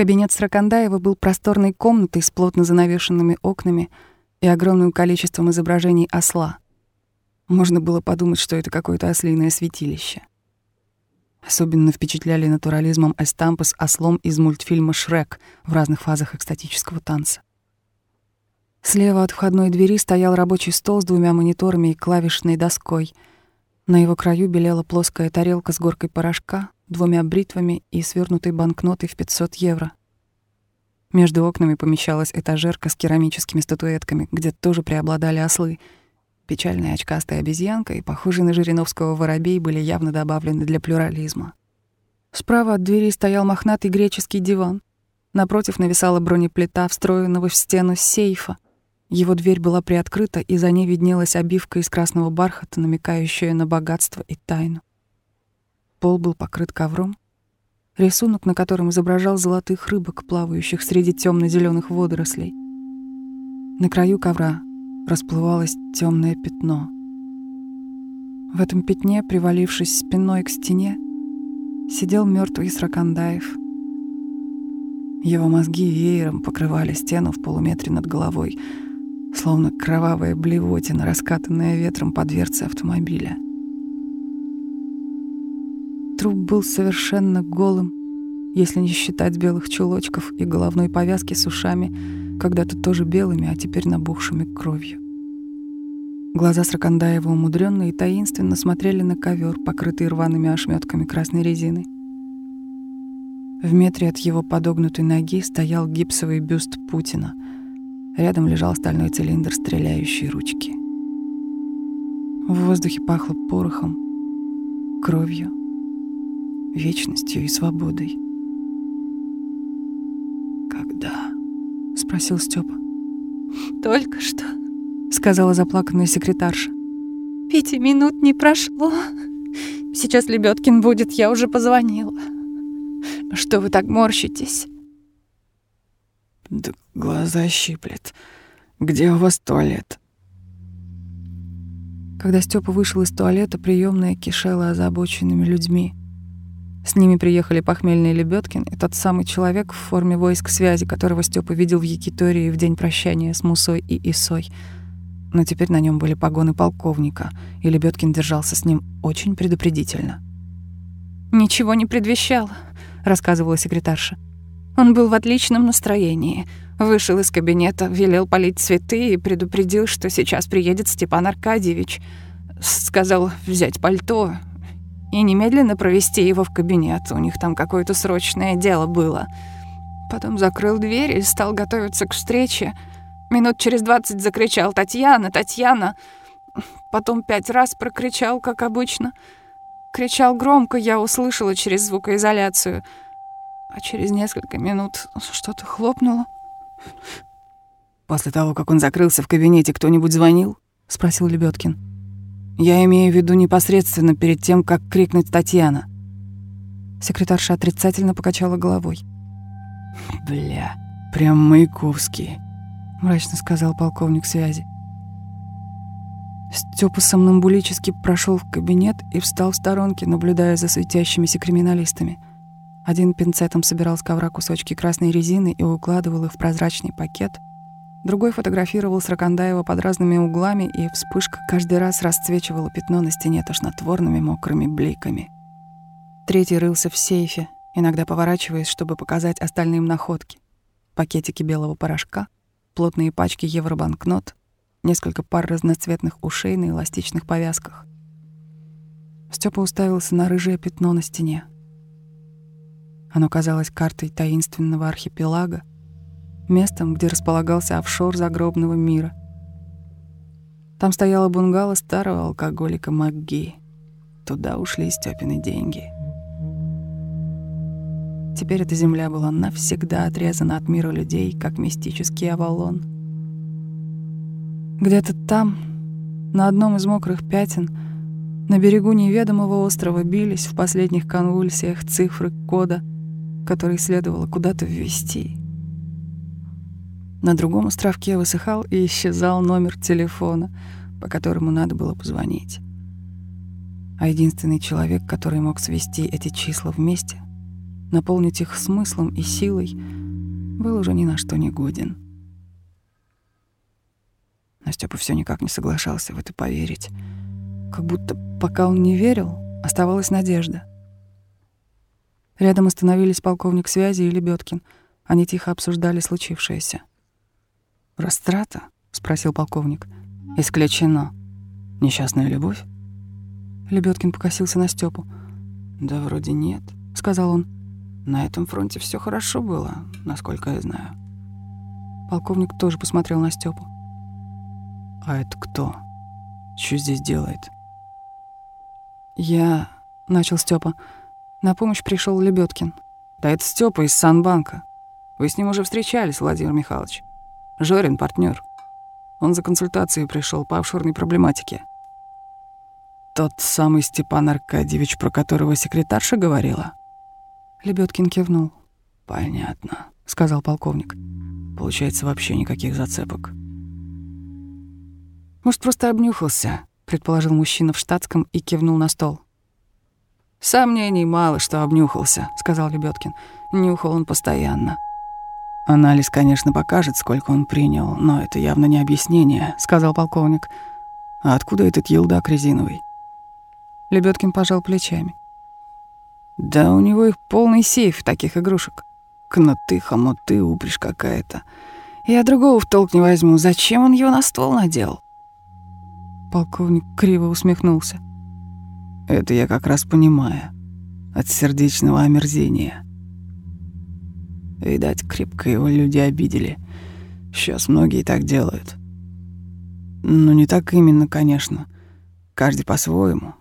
Кабинет Сракандаева был просторной комнатой с плотно занавешенными окнами и огромным количеством изображений осла. Можно было подумать, что это какое-то ослиное святилище. Особенно впечатляли натурализмом эстампы с ослом из мультфильма «Шрек» в разных фазах экстатического танца. Слева от входной двери стоял рабочий стол с двумя мониторами и клавишной доской. На его краю белела плоская тарелка с горкой порошка, двумя бритвами и свернутой банкнотой в 500 евро. Между окнами помещалась этажерка с керамическими статуэтками, где тоже преобладали ослы — Печальная очкастая обезьянка и похожий на Жириновского воробей были явно добавлены для плюрализма. Справа от двери стоял мохнатый греческий диван. Напротив нависала бронеплита, встроенного в стену сейфа. Его дверь была приоткрыта, и за ней виднелась обивка из красного бархата, намекающая на богатство и тайну. Пол был покрыт ковром, рисунок на котором изображал золотых рыбок, плавающих среди темно зеленых водорослей. На краю ковра расплывалось темное пятно. В этом пятне, привалившись спиной к стене, сидел мертвый Сракандаев. Его мозги веером покрывали стену в полуметре над головой, словно кровавая блевотина, раскатанная ветром по дверце автомобиля. Труп был совершенно голым, если не считать белых чулочков и головной повязки с ушами, когда-то тоже белыми, а теперь набухшими кровью. Глаза Сракандаева умудренно и таинственно смотрели на ковер, покрытый рваными ошметками красной резины. В метре от его подогнутой ноги стоял гипсовый бюст Путина. Рядом лежал стальной цилиндр стреляющей ручки. В воздухе пахло порохом, кровью, вечностью и свободой. «Когда?» — спросил Степа. «Только что», — сказала заплаканная секретарша. «Пяти минут не прошло. Сейчас Лебедкин будет, я уже позвонила. Что вы так морщитесь?» «Да глаза щиплет. Где у вас туалет?» Когда Степа вышел из туалета, приемная кишела озабоченными людьми. С ними приехали похмельный Лебедкин и тот самый человек в форме войск связи, которого Степа видел в Якитории в день прощания с Мусой и Исой — но теперь на нем были погоны полковника, и Лебедкин держался с ним очень предупредительно. «Ничего не предвещало», — рассказывала секретарша. «Он был в отличном настроении. Вышел из кабинета, велел полить цветы и предупредил, что сейчас приедет Степан Аркадьевич. Сказал взять пальто и немедленно провести его в кабинет. У них там какое-то срочное дело было. Потом закрыл дверь и стал готовиться к встрече — Минут через двадцать закричал «Татьяна! Татьяна!» Потом пять раз прокричал, как обычно. Кричал громко, я услышала через звукоизоляцию. А через несколько минут что-то хлопнуло. «После того, как он закрылся в кабинете, кто-нибудь звонил?» — спросил Лебедкин. «Я имею в виду непосредственно перед тем, как крикнуть Татьяна». Секретарша отрицательно покачала головой. «Бля, прям Маяковский» мрачно сказал полковник связи. Степа сомнамбулически прошел в кабинет и встал в сторонке, наблюдая за светящимися криминалистами. Один пинцетом собирал с ковра кусочки красной резины и укладывал их в прозрачный пакет. Другой фотографировал Сракандаева под разными углами, и вспышка каждый раз расцвечивала пятно на стене тошнотворными мокрыми бликами. Третий рылся в сейфе, иногда поворачиваясь, чтобы показать остальным находки. Пакетики белого порошка — плотные пачки евробанкнот, несколько пар разноцветных ушей на эластичных повязках. Степа уставился на рыжее пятно на стене. Оно казалось картой таинственного архипелага, местом, где располагался офшор загробного мира. Там стояла бунгало старого алкоголика МакГи. Туда ушли Степины деньги — Теперь эта земля была навсегда отрезана от мира людей, как мистический Авалон. Где-то там, на одном из мокрых пятен, на берегу неведомого острова бились в последних конвульсиях цифры кода, который следовало куда-то ввести. На другом островке высыхал и исчезал номер телефона, по которому надо было позвонить. А единственный человек, который мог свести эти числа вместе — наполнить их смыслом и силой, был уже ни на что не годен. Но Степа все никак не соглашался в это поверить. Как будто пока он не верил, оставалась надежда. Рядом остановились полковник связи и Лебедкин. Они тихо обсуждали случившееся. «Растрата?» — спросил полковник. «Исключено. Несчастная любовь?» Лебедкин покосился на Степу. «Да вроде нет», — сказал он. «На этом фронте все хорошо было, насколько я знаю». Полковник тоже посмотрел на Степу. «А это кто? Что здесь делает?» «Я...» — начал Степа. На помощь пришел Лебедкин. «Да это Степа из Санбанка. Вы с ним уже встречались, Владимир Михайлович. Жорин, партнер. Он за консультацией пришел по офшорной проблематике. Тот самый Степан Аркадьевич, про которого секретарша говорила?» Лебедкин кивнул. «Понятно», — сказал полковник. «Получается, вообще никаких зацепок». «Может, просто обнюхался», — предположил мужчина в штатском и кивнул на стол. «Сомнений мало, что обнюхался», — сказал Лебедкин. «Нюхал он постоянно». «Анализ, конечно, покажет, сколько он принял, но это явно не объяснение», — сказал полковник. «А откуда этот елдак резиновый?» Лебедкин пожал плечами. «Да у него их полный сейф таких игрушек. Кнуты, хомуты, упряжь какая-то. Я другого в толк не возьму. Зачем он его на ствол надел?» Полковник криво усмехнулся. «Это я как раз понимаю. От сердечного омерзения. Видать, крепко его люди обидели. Сейчас многие так делают. Ну, не так именно, конечно. Каждый по-своему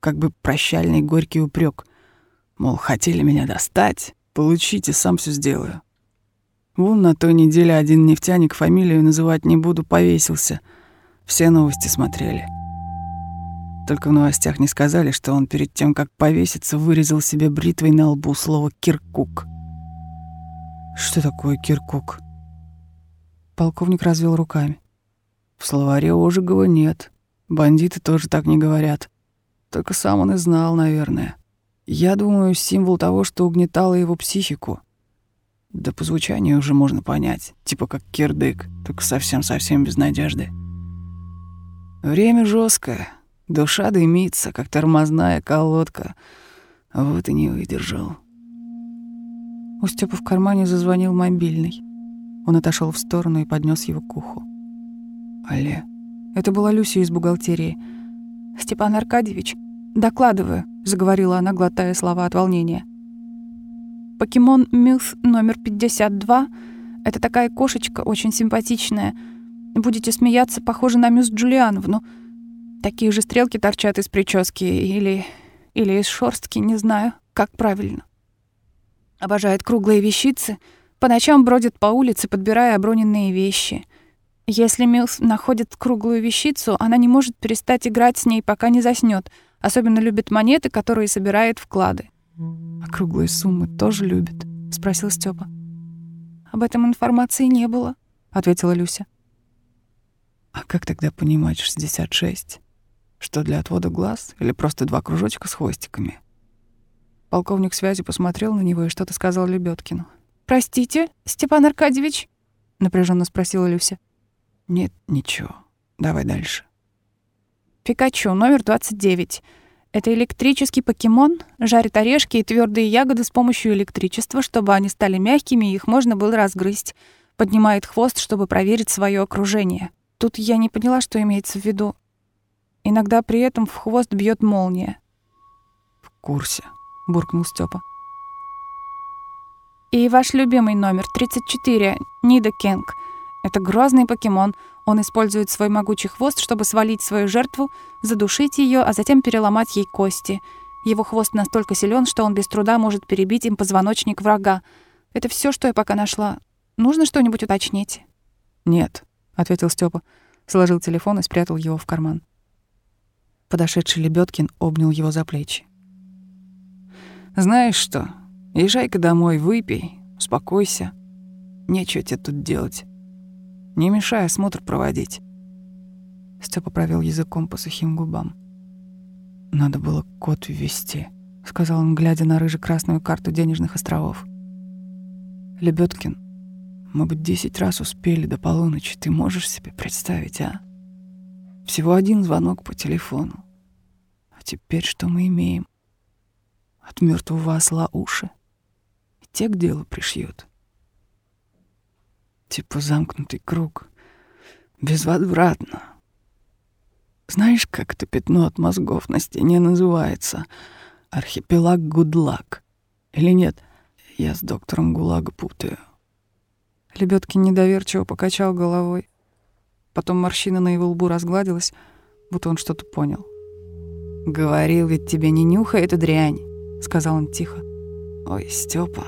как бы прощальный горький упрек. Мол, хотели меня достать, получите, сам все сделаю. Вон на той неделе один нефтяник, фамилию называть не буду, повесился. Все новости смотрели. Только в новостях не сказали, что он перед тем, как повеситься, вырезал себе бритвой на лбу слово «Киркук». Что такое «Киркук»? Полковник развел руками. В словаре Ожегова нет. Бандиты тоже так не говорят. Только сам он и знал, наверное. Я думаю, символ того, что угнетало его психику. Да по звучанию уже можно понять. Типа как кирдык, только совсем-совсем без надежды. Время жесткое, душа дымится, как тормозная колодка. Вот и не выдержал. У Степа в кармане зазвонил мобильный. Он отошел в сторону и поднес его к уху. Алле. Это была Люся из бухгалтерии. «Степан Аркадьевич, докладываю», — заговорила она, глотая слова от волнения. «Покемон Мюс номер 52 — это такая кошечка, очень симпатичная. Будете смеяться, похожа на Мюс Джулиановну. Такие же стрелки торчат из прически или... или из шорстки, не знаю, как правильно. Обожает круглые вещицы, по ночам бродит по улице, подбирая оброненные вещи — если Милс находит круглую вещицу, она не может перестать играть с ней, пока не заснёт. Особенно любит монеты, которые собирает вклады. «А круглые суммы тоже любит?» — спросил Степа. «Об этом информации не было», — ответила Люся. «А как тогда понимать 66? Что для отвода глаз или просто два кружочка с хвостиками?» Полковник связи посмотрел на него и что-то сказал Лебедкину. «Простите, Степан Аркадьевич?» — напряженно спросила Люся. Нет, ничего. Давай дальше. Пикачу, номер 29. Это электрический покемон, жарит орешки и твердые ягоды с помощью электричества, чтобы они стали мягкими и их можно было разгрызть. Поднимает хвост, чтобы проверить свое окружение. Тут я не поняла, что имеется в виду. Иногда при этом в хвост бьет молния. В курсе, буркнул Степа. И ваш любимый номер 34, Нида Кенг — это грозный покемон. Он использует свой могучий хвост, чтобы свалить свою жертву, задушить ее, а затем переломать ей кости. Его хвост настолько силен, что он без труда может перебить им позвоночник врага. Это все, что я пока нашла. Нужно что-нибудь уточнить? Нет, ответил Степа, сложил телефон и спрятал его в карман. Подошедший Лебедкин обнял его за плечи. Знаешь что? Езжай-ка домой, выпей, успокойся. Нечего тебе тут делать. Не мешай осмотр проводить. Степа провел языком по сухим губам. Надо было код ввести, сказал он, глядя на рыже-красную карту денежных островов. Лебедкин, мы бы десять раз успели до полуночи, ты можешь себе представить, а? Всего один звонок по телефону. А теперь что мы имеем? От мертвого осла уши. И те к делу пришьют. Типа замкнутый круг. Безвозвратно. Знаешь, как это пятно от мозгов на стене называется? Архипелаг Гудлак. Или нет? Я с доктором Гулага путаю. Лебедкин недоверчиво покачал головой. Потом морщина на его лбу разгладилась, будто он что-то понял. «Говорил ведь тебе, не нюхай эту дрянь», — сказал он тихо. «Ой, Степа,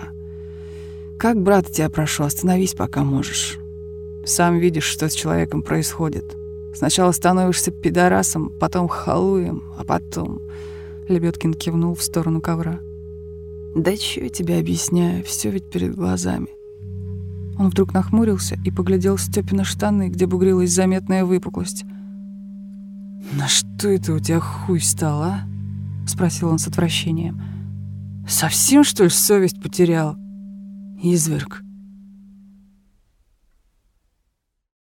как, брат, тебя прошу, остановись, пока можешь. Сам видишь, что с человеком происходит. Сначала становишься пидорасом, потом халуем, а потом...» Лебедкин кивнул в сторону ковра. «Да чё я тебе объясняю, все ведь перед глазами». Он вдруг нахмурился и поглядел в Стёпина штаны, где бугрилась заметная выпуклость. «На что это у тебя хуй стал, а?» — спросил он с отвращением. «Совсем, что ли, совесть потерял? Изверг.